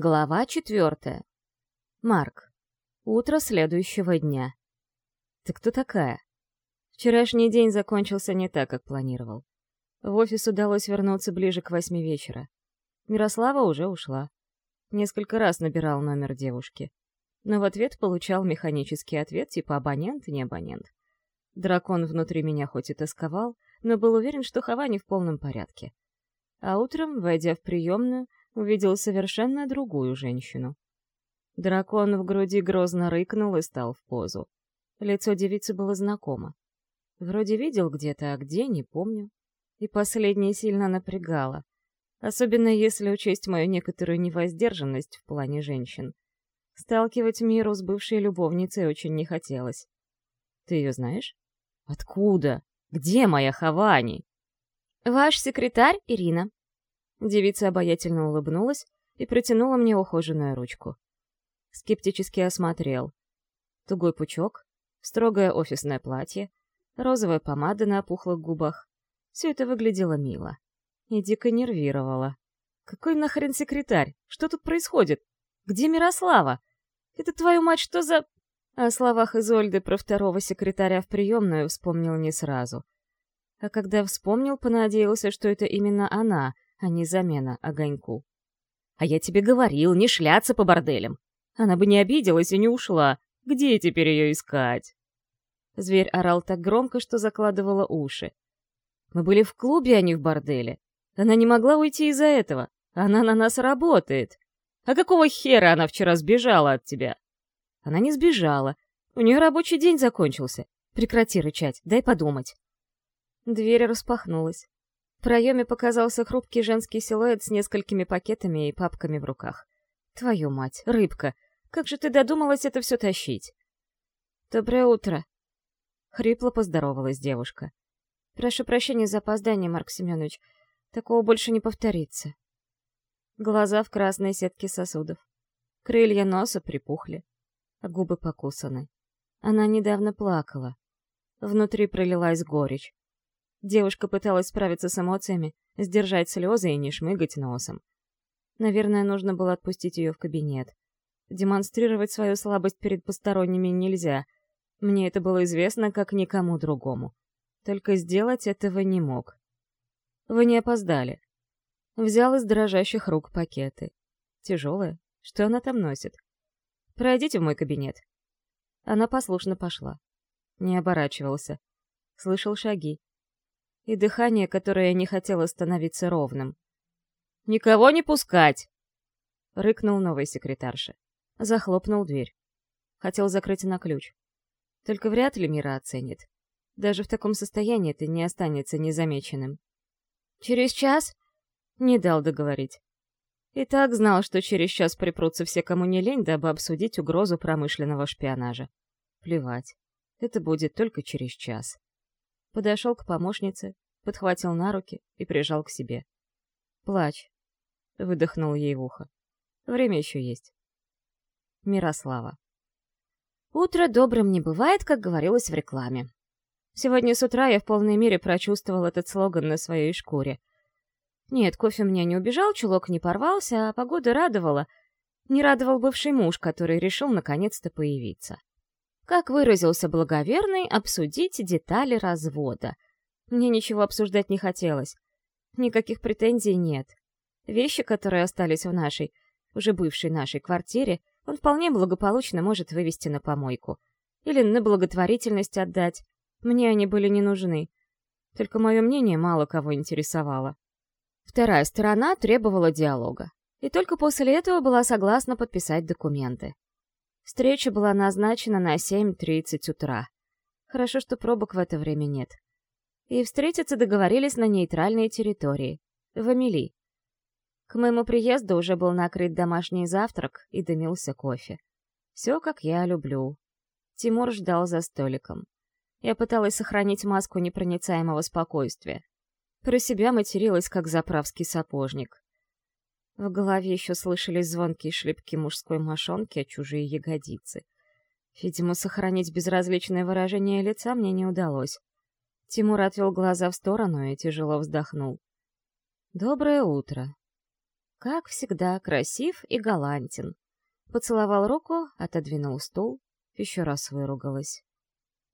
Глава четвертая. Марк. Утро следующего дня. Ты кто такая? Вчерашний день закончился не так, как планировал. В офис удалось вернуться ближе к восьми вечера. Мирослава уже ушла. Несколько раз набирал номер девушки. Но в ответ получал механический ответ типа абонент и не абонент. Дракон внутри меня хоть и тосковал, но был уверен, что Хава в полном порядке. А утром, войдя в приемную, увидел совершенно другую женщину. Дракон в груди грозно рыкнул и стал в позу. Лицо девицы было знакомо. Вроде видел где-то, а где, не помню. И последнее сильно напрягало. Особенно если учесть мою некоторую невоздержанность в плане женщин. Сталкивать миру с бывшей любовницей очень не хотелось. «Ты ее знаешь?» «Откуда? Где моя Хавани?» «Ваш секретарь Ирина», Девица обаятельно улыбнулась и протянула мне ухоженную ручку. Скептически осмотрел. Тугой пучок, строгое офисное платье, розовая помада на опухлых губах. Все это выглядело мило. И дико нервировало. Какой нахрен секретарь? Что тут происходит? Где Мирослава? Это твою мать что за... О словах Изольды про второго секретаря в приемную вспомнил не сразу. А когда вспомнил, понадеялся, что это именно она — а не замена огоньку. «А я тебе говорил, не шляться по борделям! Она бы не обиделась и не ушла. Где теперь ее искать?» Зверь орал так громко, что закладывала уши. «Мы были в клубе, а не в борделе. Она не могла уйти из-за этого. Она на нас работает. А какого хера она вчера сбежала от тебя?» «Она не сбежала. У нее рабочий день закончился. Прекрати рычать, дай подумать». Дверь распахнулась. В проеме показался хрупкий женский силуэт с несколькими пакетами и папками в руках. «Твою мать, рыбка! Как же ты додумалась это все тащить?» «Доброе утро!» — хрипло поздоровалась девушка. «Прошу прощения за опоздание, Марк Семенович. Такого больше не повторится». Глаза в красной сетке сосудов. Крылья носа припухли. А губы покусаны. Она недавно плакала. Внутри пролилась горечь. Девушка пыталась справиться с эмоциями, сдержать слезы и не шмыгать носом. Наверное, нужно было отпустить ее в кабинет. Демонстрировать свою слабость перед посторонними нельзя. Мне это было известно как никому другому. Только сделать этого не мог. Вы не опоздали. Взял из дрожащих рук пакеты. Тяжелые. Что она там носит? Пройдите в мой кабинет. Она послушно пошла. Не оборачивался. Слышал шаги и дыхание, которое не хотело становиться ровным. «Никого не пускать!» — рыкнул новый секретарша. Захлопнул дверь. Хотел закрыть на ключ. Только вряд ли Мира оценит. Даже в таком состоянии ты не останется незамеченным. «Через час?» — не дал договорить. И так знал, что через час припрутся все, кому не лень, дабы обсудить угрозу промышленного шпионажа. Плевать. Это будет только через час подошел к помощнице, подхватил на руки и прижал к себе. «Плачь», — выдохнул ей в ухо. «Время еще есть». Мирослава. Утро добрым не бывает, как говорилось в рекламе. Сегодня с утра я в полной мере прочувствовал этот слоган на своей шкуре. Нет, кофе мне не убежал, чулок не порвался, а погода радовала. Не радовал бывший муж, который решил наконец-то появиться как выразился благоверный, обсудить детали развода. Мне ничего обсуждать не хотелось. Никаких претензий нет. Вещи, которые остались в нашей, уже бывшей нашей квартире, он вполне благополучно может вывести на помойку. Или на благотворительность отдать. Мне они были не нужны. Только мое мнение мало кого интересовало. Вторая сторона требовала диалога. И только после этого была согласна подписать документы. Встреча была назначена на 7.30 утра. Хорошо, что пробок в это время нет. И встретиться договорились на нейтральной территории, в Амели. К моему приезду уже был накрыт домашний завтрак и дымился кофе. Все, как я люблю. Тимур ждал за столиком. Я пыталась сохранить маску непроницаемого спокойствия. Про себя материлась, как заправский сапожник. В голове еще слышались звонкие шлепки мужской мошонки, а чужие ягодицы. Видимо, сохранить безразличное выражение лица мне не удалось. Тимур отвел глаза в сторону и тяжело вздохнул. «Доброе утро». Как всегда, красив и галантен. Поцеловал руку, отодвинул стул, еще раз выругалась.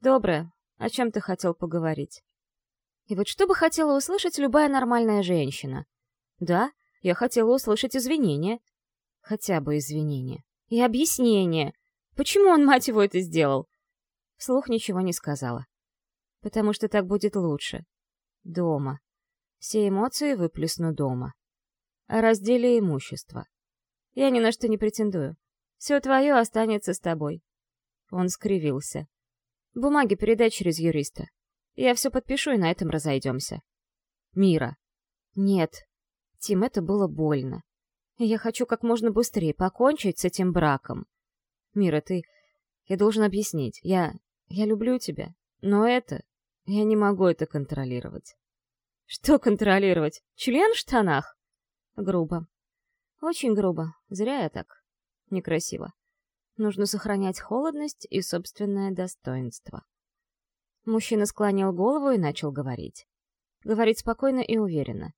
«Доброе. О чем ты хотел поговорить?» И вот что бы хотела услышать любая нормальная женщина? Да, я хотела услышать извинения. Хотя бы извинения. И объяснения, Почему он, мать его, это сделал? Вслух ничего не сказала. Потому что так будет лучше. Дома. Все эмоции выплесну дома. О разделе имущества. Я ни на что не претендую. Все твое останется с тобой. Он скривился. Бумаги передай через юриста. Я все подпишу, и на этом разойдемся. Мира. Нет. Тим, это было больно. Я хочу как можно быстрее покончить с этим браком. Мира, ты... Я должен объяснить. Я... Я люблю тебя. Но это... Я не могу это контролировать. Что контролировать? Член в штанах? Грубо. Очень грубо. Зря я так. Некрасиво. Нужно сохранять холодность и собственное достоинство. Мужчина склонил голову и начал говорить. Говорить спокойно и уверенно.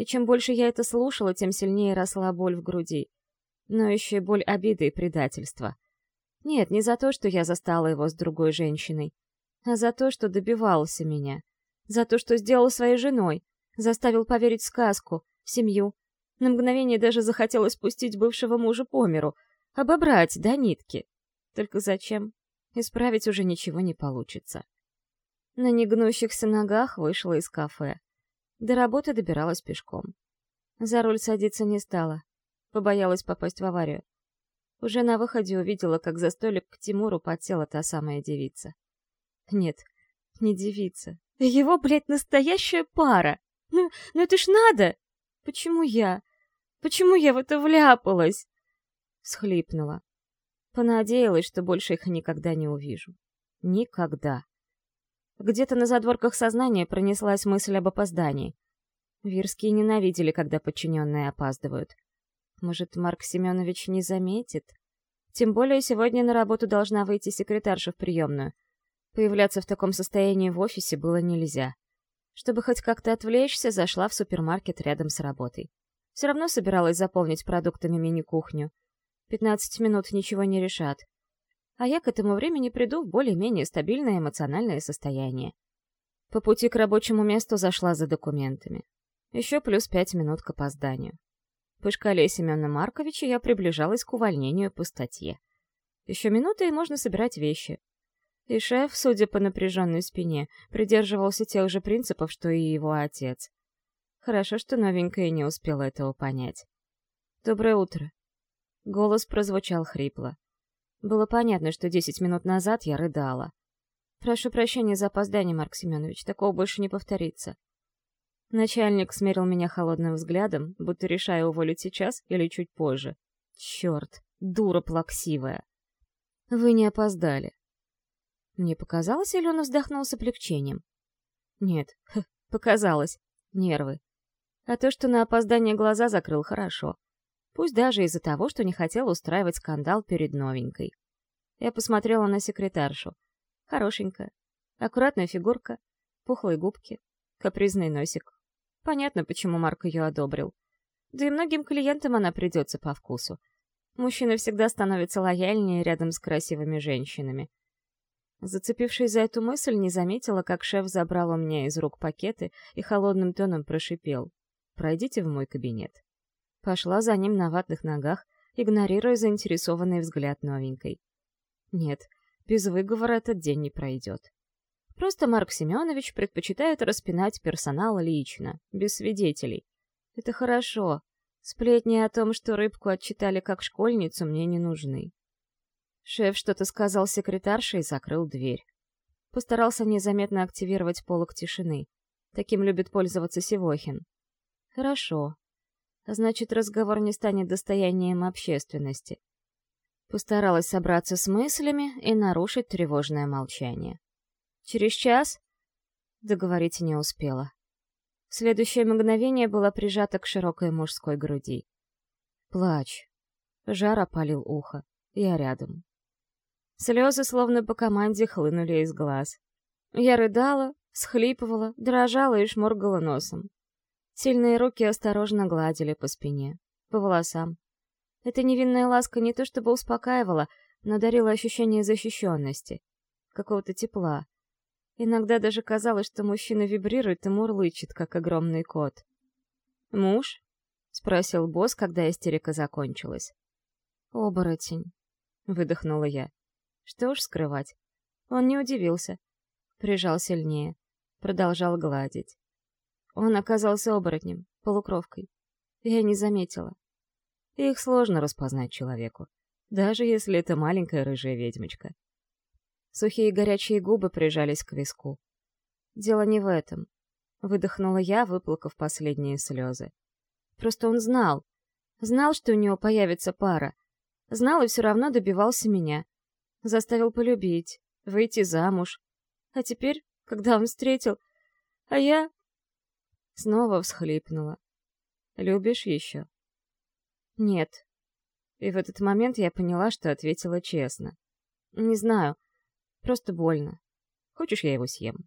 И чем больше я это слушала, тем сильнее росла боль в груди. Но еще и боль обиды и предательства. Нет, не за то, что я застала его с другой женщиной, а за то, что добивался меня. За то, что сделал своей женой, заставил поверить в сказку, в семью. На мгновение даже захотелось пустить бывшего мужа по миру, обобрать до нитки. Только зачем? Исправить уже ничего не получится. На негнущихся ногах вышла из кафе. До работы добиралась пешком. За руль садиться не стала. Побоялась попасть в аварию. Уже на выходе увидела, как за столик к Тимуру подсела та самая девица. Нет, не девица. Его, блядь, настоящая пара. Ну, ну это ж надо! Почему я? Почему я в это вляпалась? Схлипнула. Понадеялась, что больше их никогда не увижу. Никогда. Где-то на задворках сознания пронеслась мысль об опоздании. Вирские ненавидели, когда подчиненные опаздывают. Может, Марк Семенович не заметит? Тем более сегодня на работу должна выйти секретарша в приемную. Появляться в таком состоянии в офисе было нельзя. Чтобы хоть как-то отвлечься, зашла в супермаркет рядом с работой. Все равно собиралась заполнить продуктами мини-кухню. Пятнадцать минут ничего не решат а я к этому времени приду в более-менее стабильное эмоциональное состояние. По пути к рабочему месту зашла за документами. Еще плюс пять минут к опозданию. По шкале Семена Марковича я приближалась к увольнению по статье. Еще минуты, и можно собирать вещи. И шеф, судя по напряженной спине, придерживался тех же принципов, что и его отец. Хорошо, что новенькая не успела этого понять. «Доброе утро». Голос прозвучал хрипло. Было понятно, что десять минут назад я рыдала. «Прошу прощения за опоздание, Марк Семенович, такого больше не повторится». Начальник смерил меня холодным взглядом, будто решая уволить сейчас или чуть позже. «Черт, дура плаксивая!» «Вы не опоздали». Мне показалось, или он вздохнул с облегчением? Нет, показалось. Нервы. А то, что на опоздание глаза закрыл, хорошо пусть даже из-за того, что не хотела устраивать скандал перед новенькой. Я посмотрела на секретаршу. Хорошенькая, аккуратная фигурка, пухлые губки, капризный носик. Понятно, почему Марк ее одобрил. Да и многим клиентам она придется по вкусу. Мужчины всегда становятся лояльнее рядом с красивыми женщинами. Зацепившись за эту мысль, не заметила, как шеф забрал у меня из рук пакеты и холодным тоном прошипел. «Пройдите в мой кабинет». Пошла за ним на ватных ногах, игнорируя заинтересованный взгляд новенькой. Нет, без выговора этот день не пройдет. Просто Марк Семенович предпочитает распинать персонал лично, без свидетелей. Это хорошо. Сплетни о том, что рыбку отчитали как школьницу, мне не нужны. Шеф что-то сказал секретарше и закрыл дверь. Постарался незаметно активировать полок тишины. Таким любит пользоваться Севохин. Хорошо, значит, разговор не станет достоянием общественности. Постаралась собраться с мыслями и нарушить тревожное молчание. «Через час?» Договорить не успела. В следующее мгновение была прижата к широкой мужской груди. Плач. Жар опалил ухо. Я рядом. Слезы, словно по команде, хлынули из глаз. Я рыдала, схлипывала, дрожала и шморгала носом. Сильные руки осторожно гладили по спине, по волосам. Эта невинная ласка не то чтобы успокаивала, но дарила ощущение защищенности, какого-то тепла. Иногда даже казалось, что мужчина вибрирует и мурлычет, как огромный кот. «Муж?» — спросил босс, когда истерика закончилась. «Оборотень», — выдохнула я. Что уж скрывать. Он не удивился. Прижал сильнее. Продолжал гладить. Он оказался оборотнем, полукровкой. Я не заметила. Их сложно распознать человеку, даже если это маленькая рыжая ведьмочка. Сухие горячие губы прижались к виску. Дело не в этом. Выдохнула я, выплакав последние слезы. Просто он знал. Знал, что у него появится пара. Знал и все равно добивался меня. Заставил полюбить, выйти замуж. А теперь, когда он встретил... А я... Снова всхлипнула. «Любишь еще?» «Нет». И в этот момент я поняла, что ответила честно. «Не знаю. Просто больно. Хочешь, я его съем?»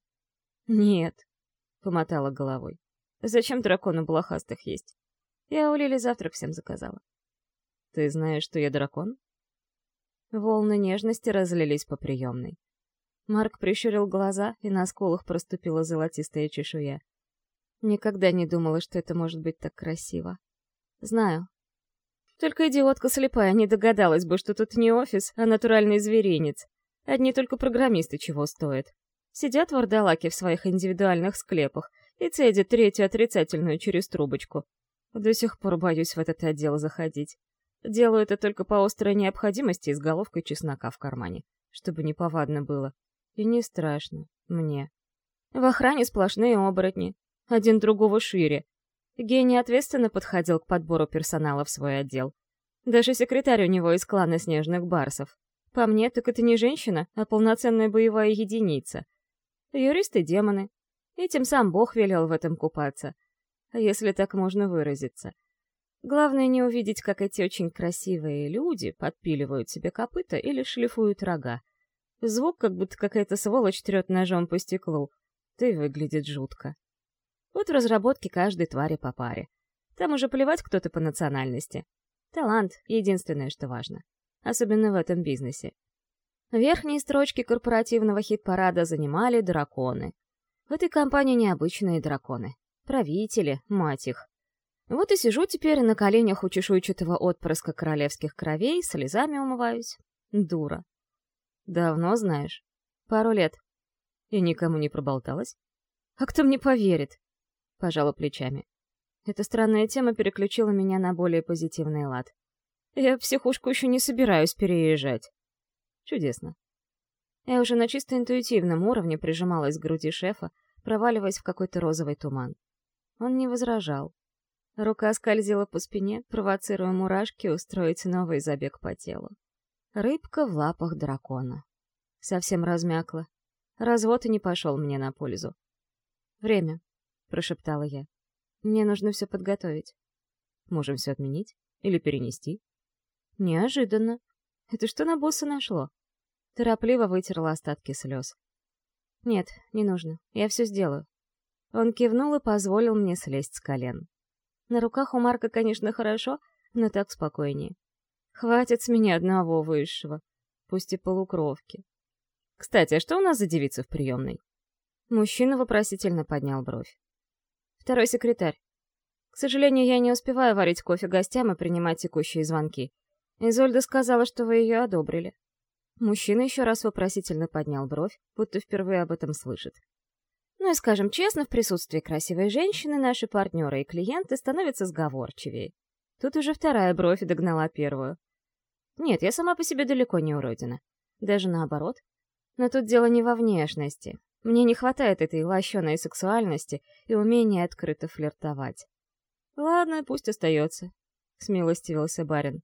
«Нет», — помотала головой. «Зачем дракону блохастых есть? Я у Лили завтрак всем заказала». «Ты знаешь, что я дракон?» Волны нежности разлились по приемной. Марк прищурил глаза, и на скулах проступила золотистая чешуя. Никогда не думала, что это может быть так красиво. Знаю. Только идиотка слепая не догадалась бы, что тут не офис, а натуральный зверинец. Одни только программисты чего стоят. Сидят вардалаки в своих индивидуальных склепах и цедят третью отрицательную через трубочку. До сих пор боюсь в этот отдел заходить. Делаю это только по острой необходимости и с головкой чеснока в кармане, чтобы неповадно было. И не страшно мне. В охране сплошные оборотни, один другого шире. Гений ответственно подходил к подбору персонала в свой отдел. Даже секретарь у него из клана снежных барсов. По мне, так это не женщина, а полноценная боевая единица. Юристы-демоны. И тем сам Бог велел в этом купаться. Если так можно выразиться. Главное не увидеть, как эти очень красивые люди подпиливают себе копыта или шлифуют рога. Звук, как будто какая-то сволочь трет ножом по стеклу. Ты выглядит жутко. Вот от разработки каждой твари по паре. Там уже плевать, кто-то по национальности. Талант — единственное, что важно. Особенно в этом бизнесе. Верхние строчки корпоративного хит-парада занимали драконы. В этой компании необычные драконы. Правители, мать их. Вот и сижу теперь на коленях у чешуйчатого отпрыска королевских кровей, слезами умываюсь. Дура. Давно знаешь? Пару лет. Я никому не проболталась. А кто мне поверит? пожала плечами. Эта странная тема переключила меня на более позитивный лад. Я в психушку еще не собираюсь переезжать. Чудесно. Я уже на чисто интуитивном уровне прижималась к груди шефа, проваливаясь в какой-то розовый туман. Он не возражал. Рука скользила по спине, провоцируя мурашки устроить новый забег по телу. Рыбка в лапах дракона. Совсем размякла. Развод и не пошел мне на пользу. Время прошептала я. «Мне нужно все подготовить». «Можем все отменить? Или перенести?» «Неожиданно. Это что на босса нашло?» Торопливо вытерла остатки слез. «Нет, не нужно. Я все сделаю». Он кивнул и позволил мне слезть с колен. На руках у Марка, конечно, хорошо, но так спокойнее. Хватит с меня одного высшего, пусть и полукровки. Кстати, а что у нас за девица в приемной? Мужчина вопросительно поднял бровь. Второй секретарь. К сожалению, я не успеваю варить кофе гостям и принимать текущие звонки. Изольда сказала, что вы ее одобрили. Мужчина еще раз вопросительно поднял бровь, будто впервые об этом слышит. Ну и скажем честно, в присутствии красивой женщины наши партнеры и клиенты становятся сговорчивее. Тут уже вторая бровь догнала первую. Нет, я сама по себе далеко не уродина. Даже наоборот. Но тут дело не во внешности, мне не хватает этой лощеной сексуальности и умения открыто флиртовать. «Ладно, пусть остается», — смилостивился барин.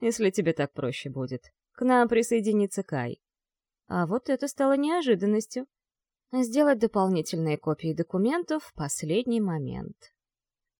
«Если тебе так проще будет. К нам присоединится Кай». А вот это стало неожиданностью. Сделать дополнительные копии документов в последний момент.